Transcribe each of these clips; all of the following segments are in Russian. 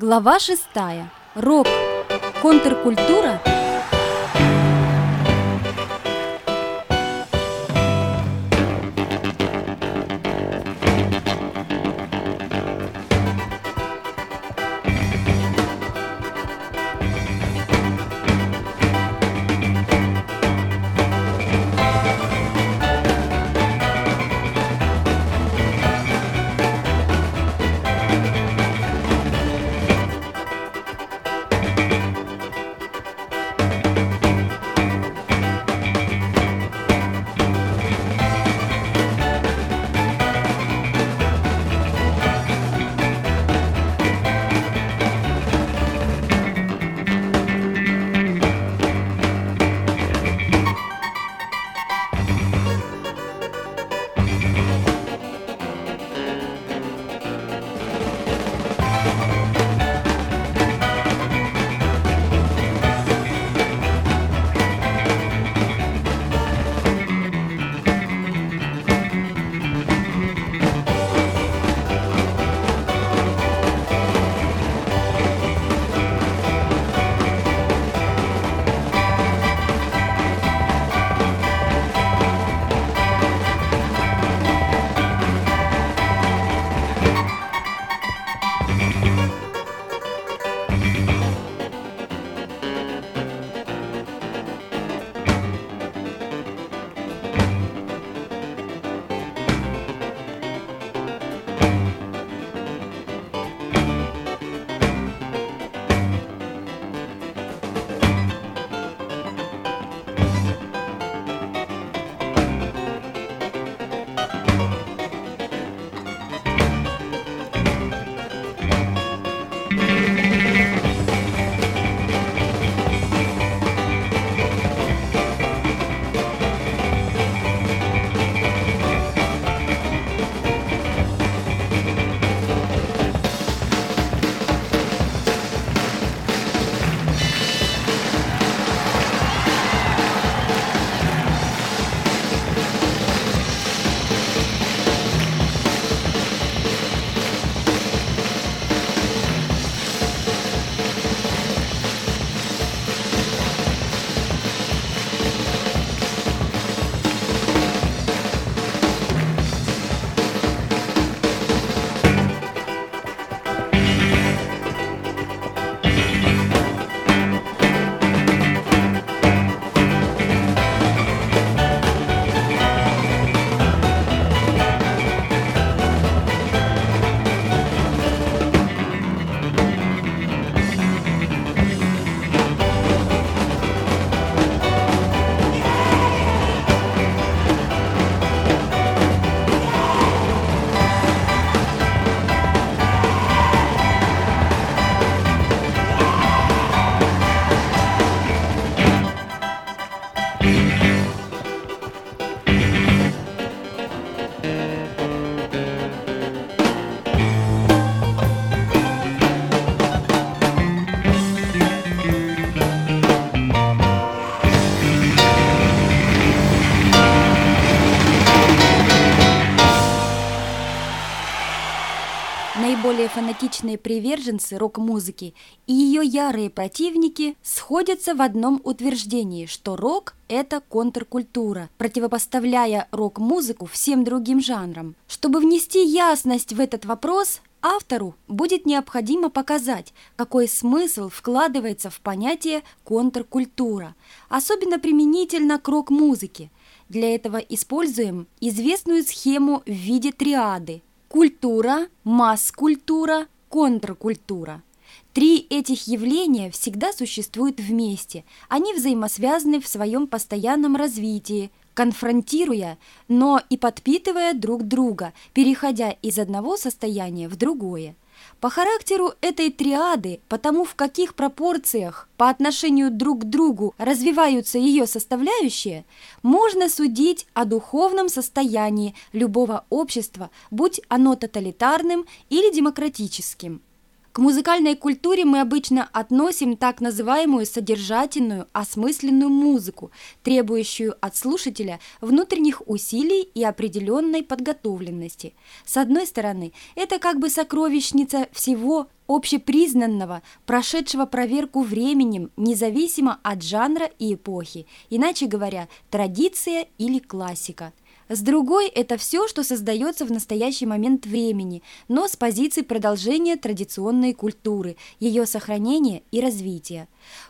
Глава шестая. Рок. Контркультура Наиболее фанатичные приверженцы рок-музыки и ее ярые противники сходятся в одном утверждении, что рок – это контркультура, противопоставляя рок-музыку всем другим жанрам. Чтобы внести ясность в этот вопрос, Автору будет необходимо показать, какой смысл вкладывается в понятие контркультура, особенно применительно к рок-музыке. Для этого используем известную схему в виде триады – Культура, масс-культура, контркультура. Три этих явления всегда существуют вместе. Они взаимосвязаны в своем постоянном развитии, конфронтируя, но и подпитывая друг друга, переходя из одного состояния в другое. По характеру этой триады, потому в каких пропорциях по отношению друг к другу развиваются ее составляющие, можно судить о духовном состоянии любого общества, будь оно тоталитарным или демократическим. К музыкальной культуре мы обычно относим так называемую содержательную, осмысленную музыку, требующую от слушателя внутренних усилий и определенной подготовленности. С одной стороны, это как бы сокровищница всего общепризнанного, прошедшего проверку временем, независимо от жанра и эпохи, иначе говоря, традиция или классика – с другой – это все, что создается в настоящий момент времени, но с позиции продолжения традиционной культуры, ее сохранения и развития.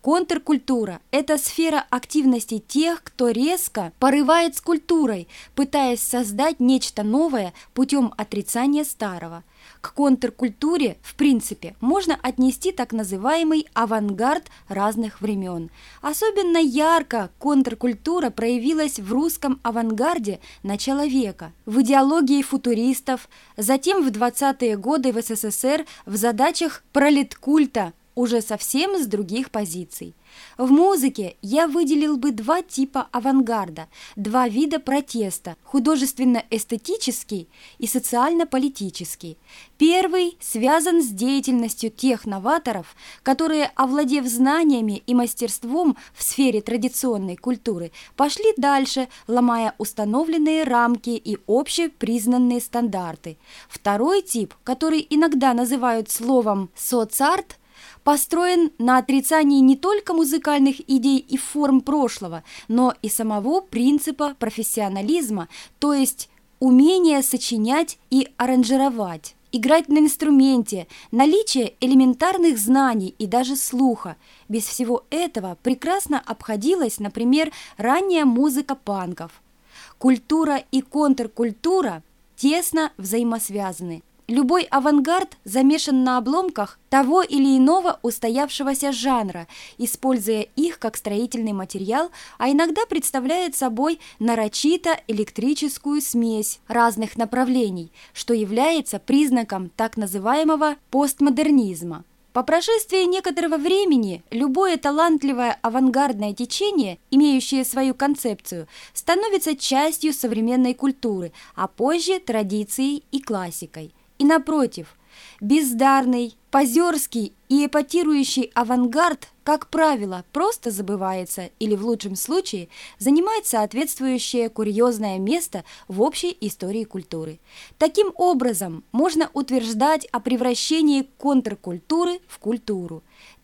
Контркультура – это сфера активности тех, кто резко порывает с культурой, пытаясь создать нечто новое путем отрицания старого. К контркультуре, в принципе, можно отнести так называемый авангард разных времен. Особенно ярко контркультура проявилась в русском авангарде начала века, в идеологии футуристов, затем в 20-е годы в СССР в задачах пролеткульта, уже совсем с других позиций. В музыке я выделил бы два типа авангарда, два вида протеста – художественно-эстетический и социально-политический. Первый связан с деятельностью тех новаторов, которые, овладев знаниями и мастерством в сфере традиционной культуры, пошли дальше, ломая установленные рамки и общепризнанные стандарты. Второй тип, который иногда называют словом «соцарт», построен на отрицании не только музыкальных идей и форм прошлого, но и самого принципа профессионализма, то есть умения сочинять и аранжировать играть на инструменте, наличие элементарных знаний и даже слуха. Без всего этого прекрасно обходилась, например, ранняя музыка панков. Культура и контркультура тесно взаимосвязаны. Любой авангард замешан на обломках того или иного устоявшегося жанра, используя их как строительный материал, а иногда представляет собой нарочито электрическую смесь разных направлений, что является признаком так называемого постмодернизма. По прошествии некоторого времени любое талантливое авангардное течение, имеющее свою концепцию, становится частью современной культуры, а позже традицией и классикой. И напротив, бездарный, позерский и эпатирующий авангард, как правило, просто забывается или в лучшем случае занимает соответствующее курьезное место в общей истории культуры. Таким образом, можно утверждать о превращении контркультуры в культуру.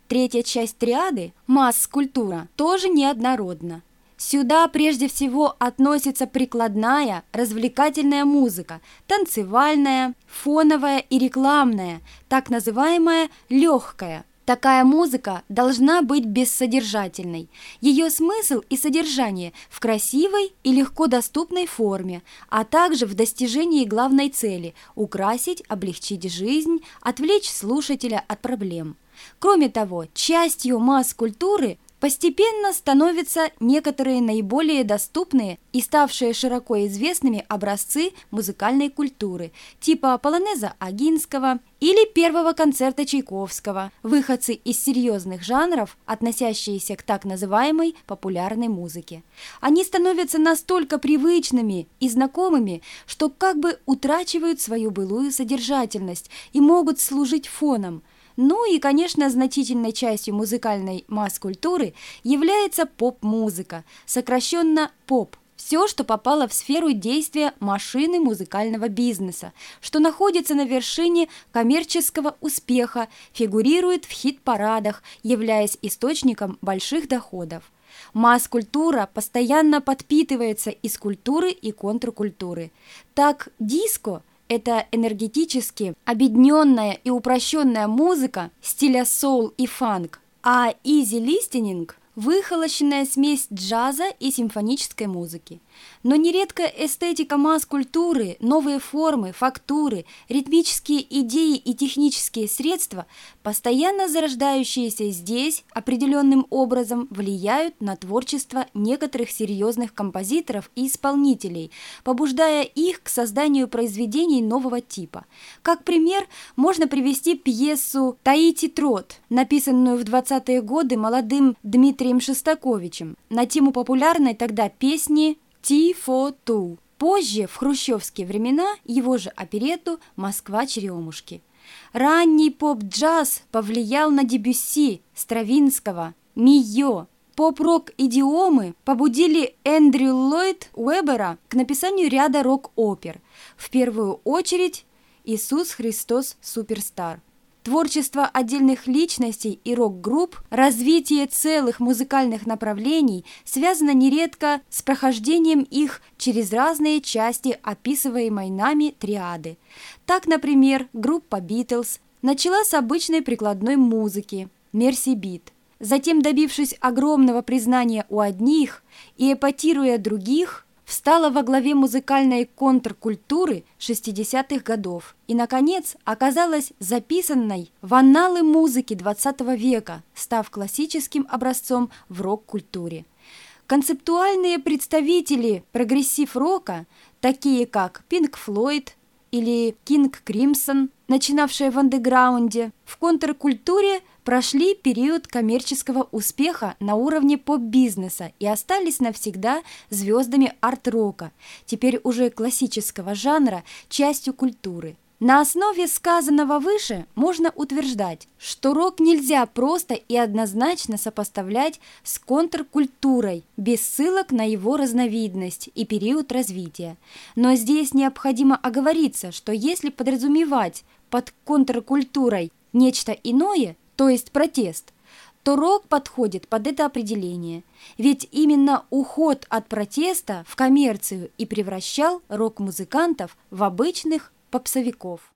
Третья часть триады, масс-культура, тоже неоднородна. Сюда прежде всего относится прикладная, развлекательная музыка, танцевальная, фоновая и рекламная, так называемая легкая. Такая музыка должна быть бессодержательной. Ее смысл и содержание в красивой и легко доступной форме, а также в достижении главной цели – украсить, облегчить жизнь, отвлечь слушателя от проблем. Кроме того, частью масс-культуры – Постепенно становятся некоторые наиболее доступные и ставшие широко известными образцы музыкальной культуры, типа полонеза Агинского или первого концерта Чайковского, выходцы из серьезных жанров, относящиеся к так называемой популярной музыке. Они становятся настолько привычными и знакомыми, что как бы утрачивают свою былую содержательность и могут служить фоном – ну и, конечно, значительной частью музыкальной масс-культуры является поп-музыка, сокращенно поп. Все, что попало в сферу действия машины музыкального бизнеса, что находится на вершине коммерческого успеха, фигурирует в хит-парадах, являясь источником больших доходов. Масс-культура постоянно подпитывается из культуры и контркультуры. Так, диско – это энергетически объединенная и упрощенная музыка стиля соул и фанк, а easy listening – выхолощенная смесь джаза и симфонической музыки. Но нередко эстетика масс-культуры, новые формы, фактуры, ритмические идеи и технические средства, постоянно зарождающиеся здесь, определенным образом влияют на творчество некоторых серьезных композиторов и исполнителей, побуждая их к созданию произведений нового типа. Как пример, можно привести пьесу «Таити Трот», написанную в 20-е годы молодым Дмитрием Шостаковичем на тему популярной тогда песни Ти-фо-ту. Позже, в хрущевские времена, его же оперету «Москва-черемушки». Ранний поп-джаз повлиял на Дебюсси, Стравинского, Мийо. Поп-рок идиомы побудили Эндрю Ллойд Уэбера к написанию ряда рок-опер. В первую очередь «Иисус Христос Суперстар». Творчество отдельных личностей и рок-групп, развитие целых музыкальных направлений связано нередко с прохождением их через разные части описываемой нами триады. Так, например, группа «Битлз» начала с обычной прикладной музыки «Мерси Бит», затем, добившись огромного признания у одних и эпатируя других, встала во главе музыкальной контркультуры 60-х годов и, наконец, оказалась записанной в анналы музыки XX века, став классическим образцом в рок-культуре. Концептуальные представители прогрессив-рока, такие как Pink Floyd или King Crimson, начинавшие в андеграунде, в контркультуре – прошли период коммерческого успеха на уровне поп-бизнеса и остались навсегда звездами арт-рока, теперь уже классического жанра, частью культуры. На основе сказанного выше можно утверждать, что рок нельзя просто и однозначно сопоставлять с контркультурой, без ссылок на его разновидность и период развития. Но здесь необходимо оговориться, что если подразумевать под контркультурой нечто иное, то есть протест, то рок подходит под это определение. Ведь именно уход от протеста в коммерцию и превращал рок-музыкантов в обычных попсовиков.